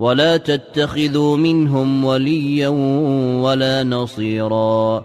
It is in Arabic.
ولا تتخذوا منهم وليا ولا نصيرا